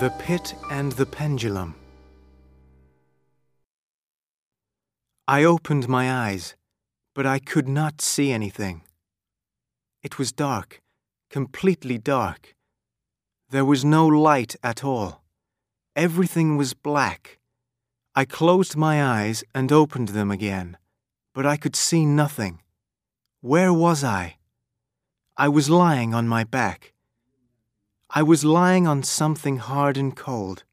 The Pit and the Pendulum. I opened my eyes, but I could not see anything. It was dark, completely dark. There was no light at all. Everything was black. I closed my eyes and opened them again, but I could see nothing. Where was I? I was lying on my back. I was lying on something hard and cold.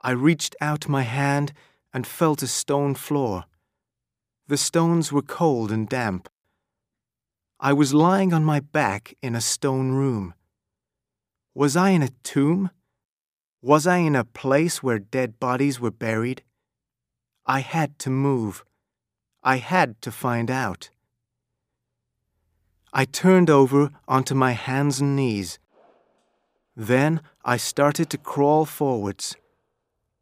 I reached out my hand and felt a stone floor. The stones were cold and damp. I was lying on my back in a stone room. Was I in a tomb? Was I in a place where dead bodies were buried? I had to move. I had to find out. I turned over onto my hands and knees. Then I started to crawl forwards.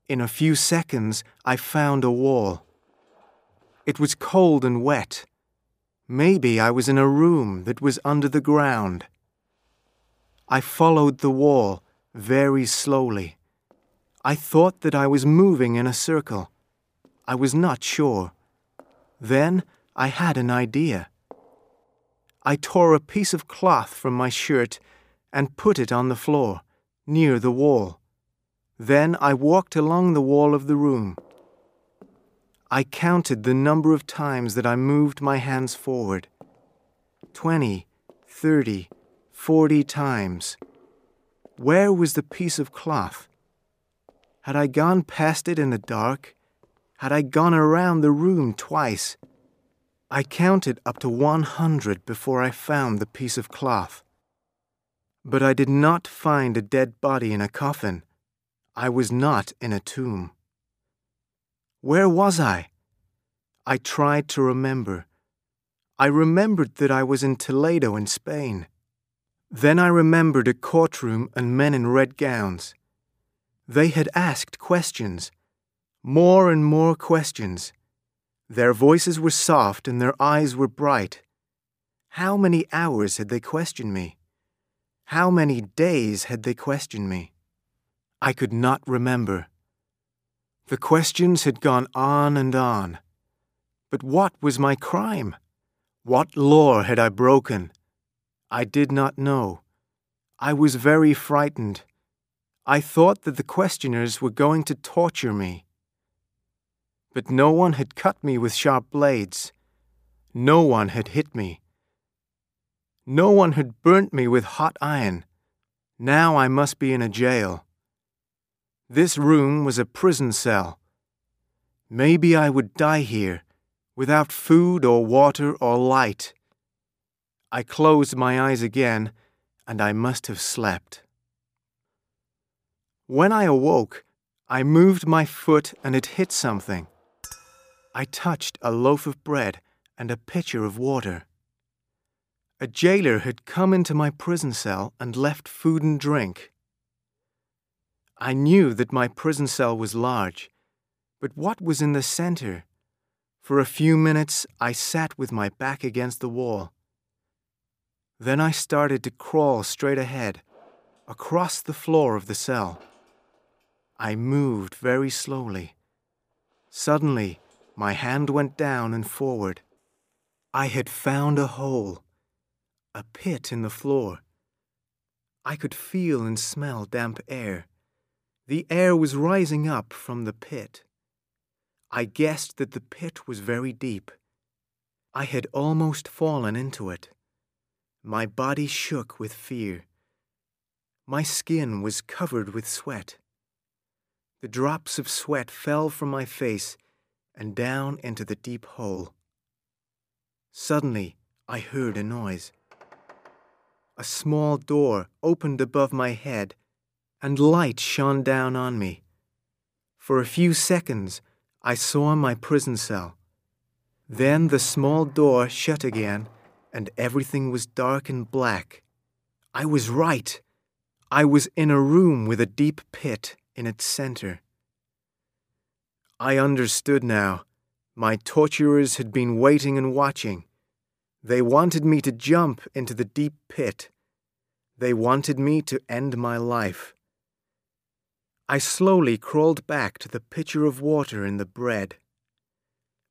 In a few seconds, I found a wall. It was cold and wet. Maybe I was in a room that was under the ground. I followed the wall very slowly. I thought that I was moving in a circle. I was not sure. Then I had an idea. I tore a piece of cloth from my shirt and put it on the floor, near the wall. Then I walked along the wall of the room. I counted the number of times that I moved my hands forward twenty, thirty, forty times. Where was the piece of cloth? Had I gone past it in the dark? Had I gone around the room twice? I counted up to one hundred before I found the piece of cloth. But I did not find a dead body in a coffin. I was not in a tomb. Where was I? I tried to remember. I remembered that I was in Toledo in Spain. Then I remembered a courtroom and men in red gowns. They had asked questions, more and more questions. Their voices were soft and their eyes were bright. How many hours had they questioned me? How many days had they questioned me? I could not remember. The questions had gone on and on. But what was my crime? What law had I broken? I did not know. I was very frightened. I thought that the questioners were going to torture me. But no one had cut me with sharp blades. No one had hit me. No one had burnt me with hot iron. Now I must be in a jail. This room was a prison cell. Maybe I would die here, without food or water or light. I closed my eyes again, and I must have slept. When I awoke, I moved my foot and it hit something. I touched a loaf of bread and a pitcher of water. A jailer had come into my prison cell and left food and drink. I knew that my prison cell was large, but what was in the center? For a few minutes I sat with my back against the wall. Then I started to crawl straight ahead, across the floor of the cell. I moved very slowly. Suddenly, my hand went down and forward. I had found a hole a pit in the floor. I could feel and smell damp air. The air was rising up from the pit. I guessed that the pit was very deep. I had almost fallen into it. My body shook with fear. My skin was covered with sweat. The drops of sweat fell from my face and down into the deep hole. Suddenly, I heard a noise a small door opened above my head, and light shone down on me. For a few seconds, I saw my prison cell. Then the small door shut again, and everything was dark and black. I was right. I was in a room with a deep pit in its center. I understood now. My torturers had been waiting and watching. They wanted me to jump into the deep pit. They wanted me to end my life. I slowly crawled back to the pitcher of water and the bread.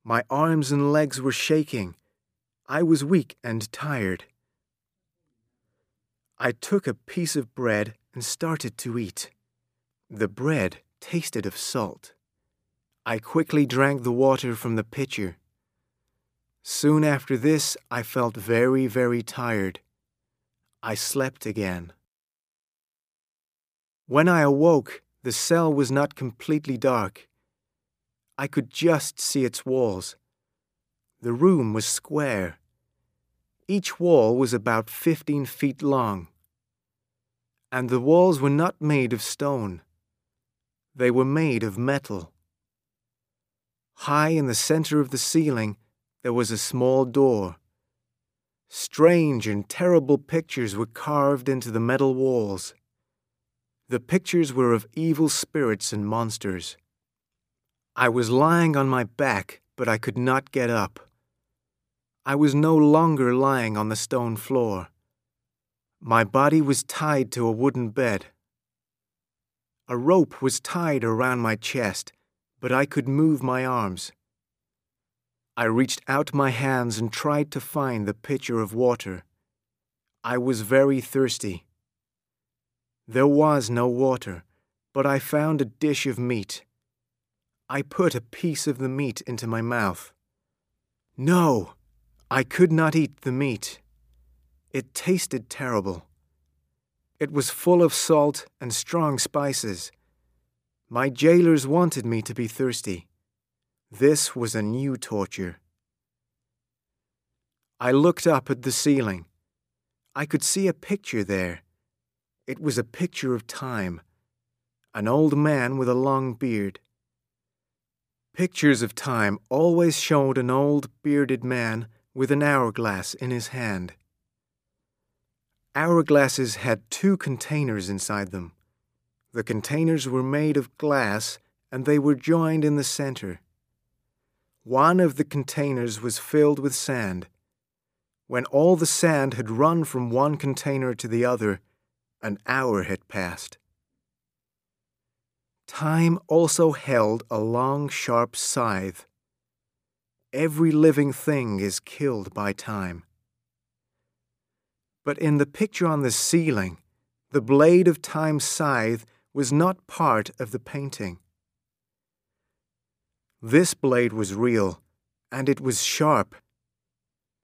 My arms and legs were shaking. I was weak and tired. I took a piece of bread and started to eat. The bread tasted of salt. I quickly drank the water from the pitcher. Soon after this, I felt very, very tired. I slept again. When I awoke, the cell was not completely dark. I could just see its walls. The room was square. Each wall was about 15 feet long. And the walls were not made of stone. They were made of metal. High in the center of the ceiling, there was a small door. Strange and terrible pictures were carved into the metal walls. The pictures were of evil spirits and monsters. I was lying on my back, but I could not get up. I was no longer lying on the stone floor. My body was tied to a wooden bed. A rope was tied around my chest, but I could move my arms. I reached out my hands and tried to find the pitcher of water. I was very thirsty. There was no water, but I found a dish of meat. I put a piece of the meat into my mouth. No, I could not eat the meat. It tasted terrible. It was full of salt and strong spices. My jailers wanted me to be thirsty. This was a new torture. I looked up at the ceiling. I could see a picture there. It was a picture of time, an old man with a long beard. Pictures of time always showed an old bearded man with an hourglass in his hand. Hourglasses had two containers inside them. The containers were made of glass and they were joined in the center. One of the containers was filled with sand. When all the sand had run from one container to the other, an hour had passed. Time also held a long, sharp scythe. Every living thing is killed by time. But in the picture on the ceiling, the blade of time's scythe was not part of the painting. This blade was real, and it was sharp.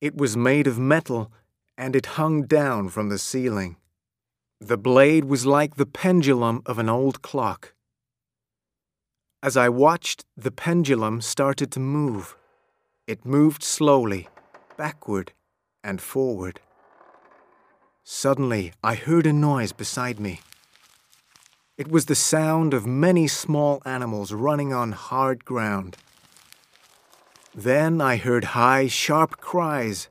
It was made of metal, and it hung down from the ceiling. The blade was like the pendulum of an old clock. As I watched, the pendulum started to move. It moved slowly, backward and forward. Suddenly, I heard a noise beside me. It was the sound of many small animals running on hard ground. Then I heard high, sharp cries.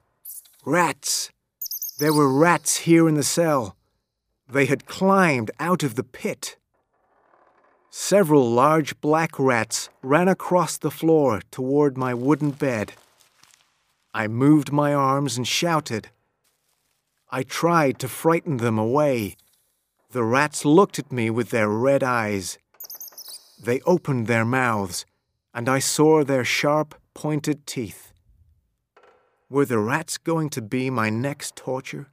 Rats! There were rats here in the cell. They had climbed out of the pit. Several large black rats ran across the floor toward my wooden bed. I moved my arms and shouted. I tried to frighten them away. The rats looked at me with their red eyes. They opened their mouths, and I saw their sharp, pointed teeth. Were the rats going to be my next torture?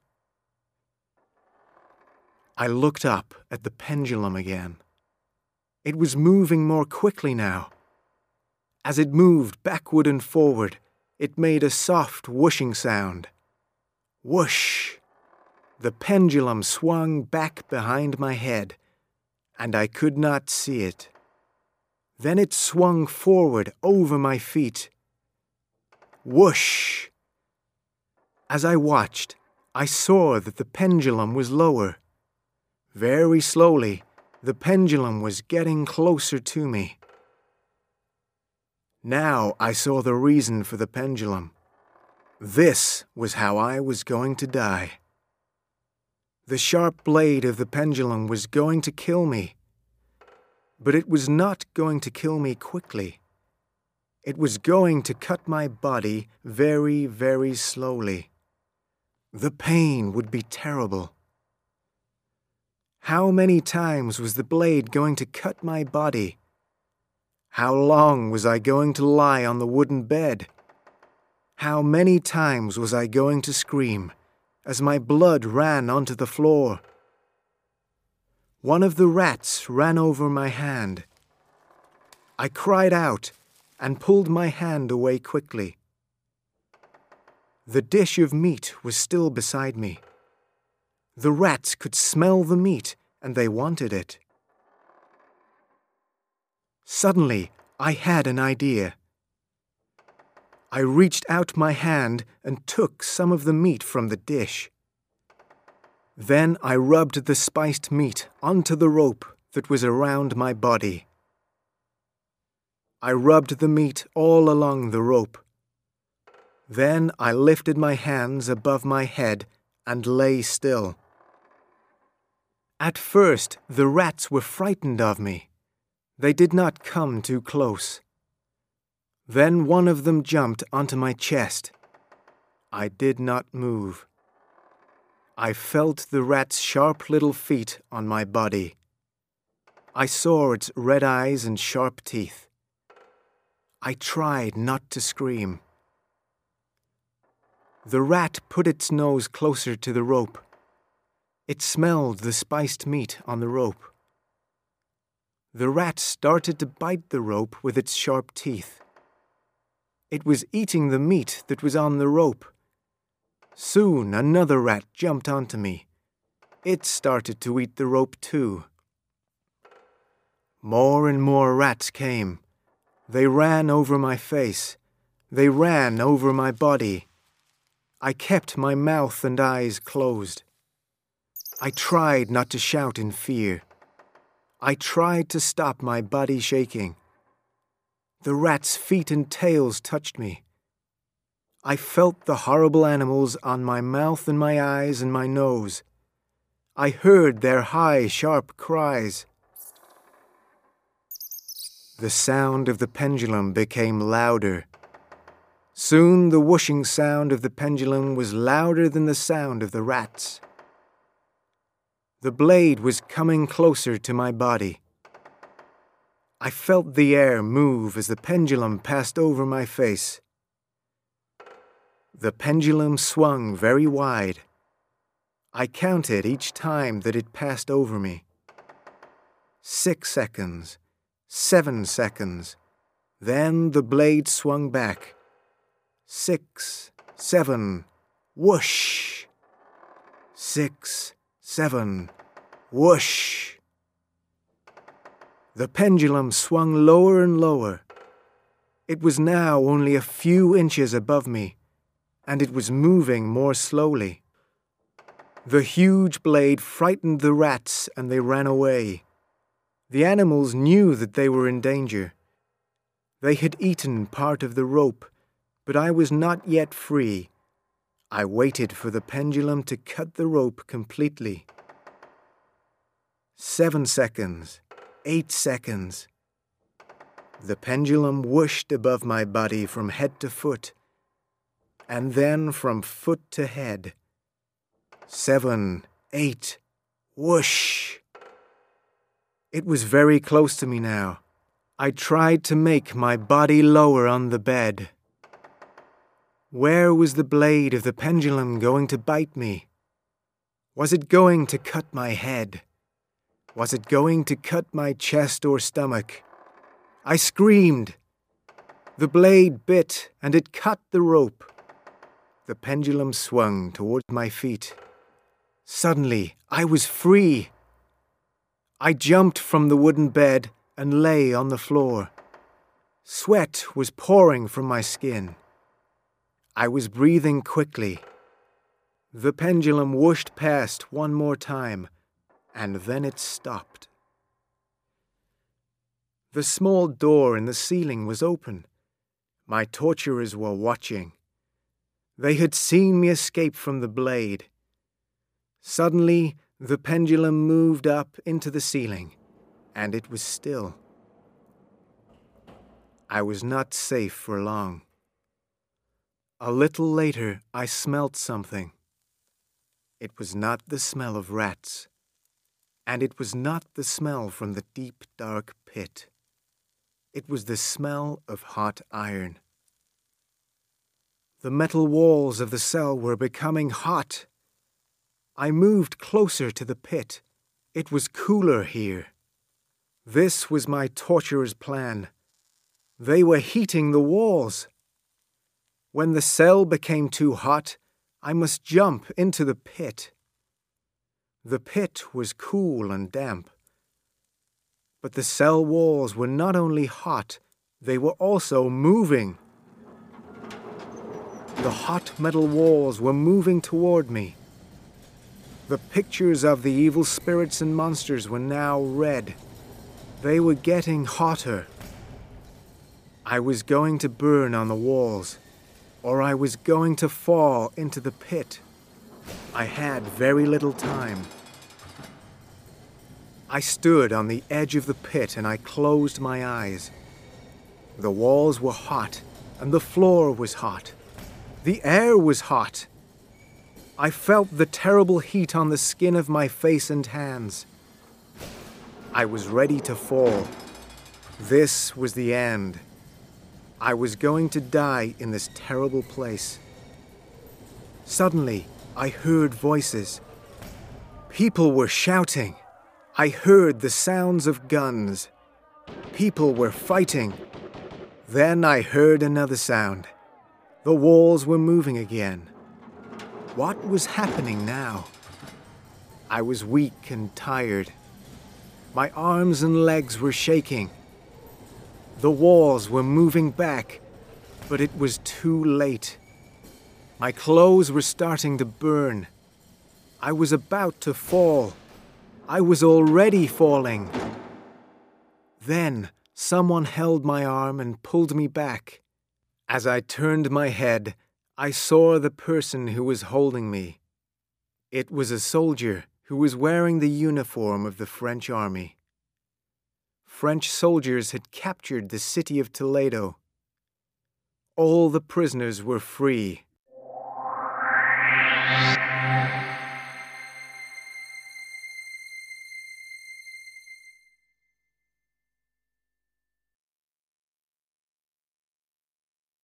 I looked up at the pendulum again. It was moving more quickly now. As it moved backward and forward, it made a soft whooshing sound. Whoosh! The pendulum swung back behind my head, and I could not see it. Then it swung forward over my feet. Whoosh! As I watched, I saw that the pendulum was lower. Very slowly, the pendulum was getting closer to me. Now I saw the reason for the pendulum. This was how I was going to die. The sharp blade of the pendulum was going to kill me. But it was not going to kill me quickly. It was going to cut my body very, very slowly. The pain would be terrible. How many times was the blade going to cut my body? How long was I going to lie on the wooden bed? How many times was I going to scream as my blood ran onto the floor? One of the rats ran over my hand. I cried out and pulled my hand away quickly. The dish of meat was still beside me. The rats could smell the meat and they wanted it. Suddenly, I had an idea. I reached out my hand and took some of the meat from the dish. Then I rubbed the spiced meat onto the rope that was around my body. I rubbed the meat all along the rope. Then I lifted my hands above my head and lay still. At first, the rats were frightened of me. They did not come too close. Then one of them jumped onto my chest. I did not move. I felt the rat's sharp little feet on my body. I saw its red eyes and sharp teeth. I tried not to scream. The rat put its nose closer to the rope. It smelled the spiced meat on the rope. The rat started to bite the rope with its sharp teeth. It was eating the meat that was on the rope. Soon another rat jumped onto me. It started to eat the rope too. More and more rats came. They ran over my face. They ran over my body. I kept my mouth and eyes closed. I tried not to shout in fear. I tried to stop my body shaking. The rats' feet and tails touched me. I felt the horrible animals on my mouth and my eyes and my nose. I heard their high, sharp cries. The sound of the pendulum became louder. Soon the whooshing sound of the pendulum was louder than the sound of the rats. The blade was coming closer to my body. I felt the air move as the pendulum passed over my face. The pendulum swung very wide. I counted each time that it passed over me. Six seconds, seven seconds. Then the blade swung back. Six, seven, whoosh. Six, seven, whoosh. The pendulum swung lower and lower. It was now only a few inches above me and it was moving more slowly. The huge blade frightened the rats and they ran away. The animals knew that they were in danger. They had eaten part of the rope, but I was not yet free. I waited for the pendulum to cut the rope completely. Seven seconds, eight seconds. The pendulum whooshed above my body from head to foot and then from foot to head. Seven, eight, whoosh. It was very close to me now. I tried to make my body lower on the bed. Where was the blade of the pendulum going to bite me? Was it going to cut my head? Was it going to cut my chest or stomach? I screamed. The blade bit and it cut the rope. The pendulum swung towards my feet. Suddenly, I was free. I jumped from the wooden bed and lay on the floor. Sweat was pouring from my skin. I was breathing quickly. The pendulum whooshed past one more time, and then it stopped. The small door in the ceiling was open. My torturers were watching. They had seen me escape from the blade. Suddenly, the pendulum moved up into the ceiling, and it was still. I was not safe for long. A little later, I smelt something. It was not the smell of rats, And it was not the smell from the deep, dark pit. It was the smell of hot iron. The metal walls of the cell were becoming hot. I moved closer to the pit. It was cooler here. This was my torturer's plan. They were heating the walls. When the cell became too hot, I must jump into the pit. The pit was cool and damp. But the cell walls were not only hot, they were also moving. The hot metal walls were moving toward me. The pictures of the evil spirits and monsters were now red. They were getting hotter. I was going to burn on the walls, or I was going to fall into the pit. I had very little time. I stood on the edge of the pit and I closed my eyes. The walls were hot and the floor was hot. The air was hot. I felt the terrible heat on the skin of my face and hands. I was ready to fall. This was the end. I was going to die in this terrible place. Suddenly, I heard voices. People were shouting. I heard the sounds of guns. People were fighting. Then I heard another sound. The walls were moving again. What was happening now? I was weak and tired. My arms and legs were shaking. The walls were moving back, but it was too late. My clothes were starting to burn. I was about to fall. I was already falling. Then someone held my arm and pulled me back. As I turned my head, I saw the person who was holding me. It was a soldier who was wearing the uniform of the French army. French soldiers had captured the city of Toledo. All the prisoners were free.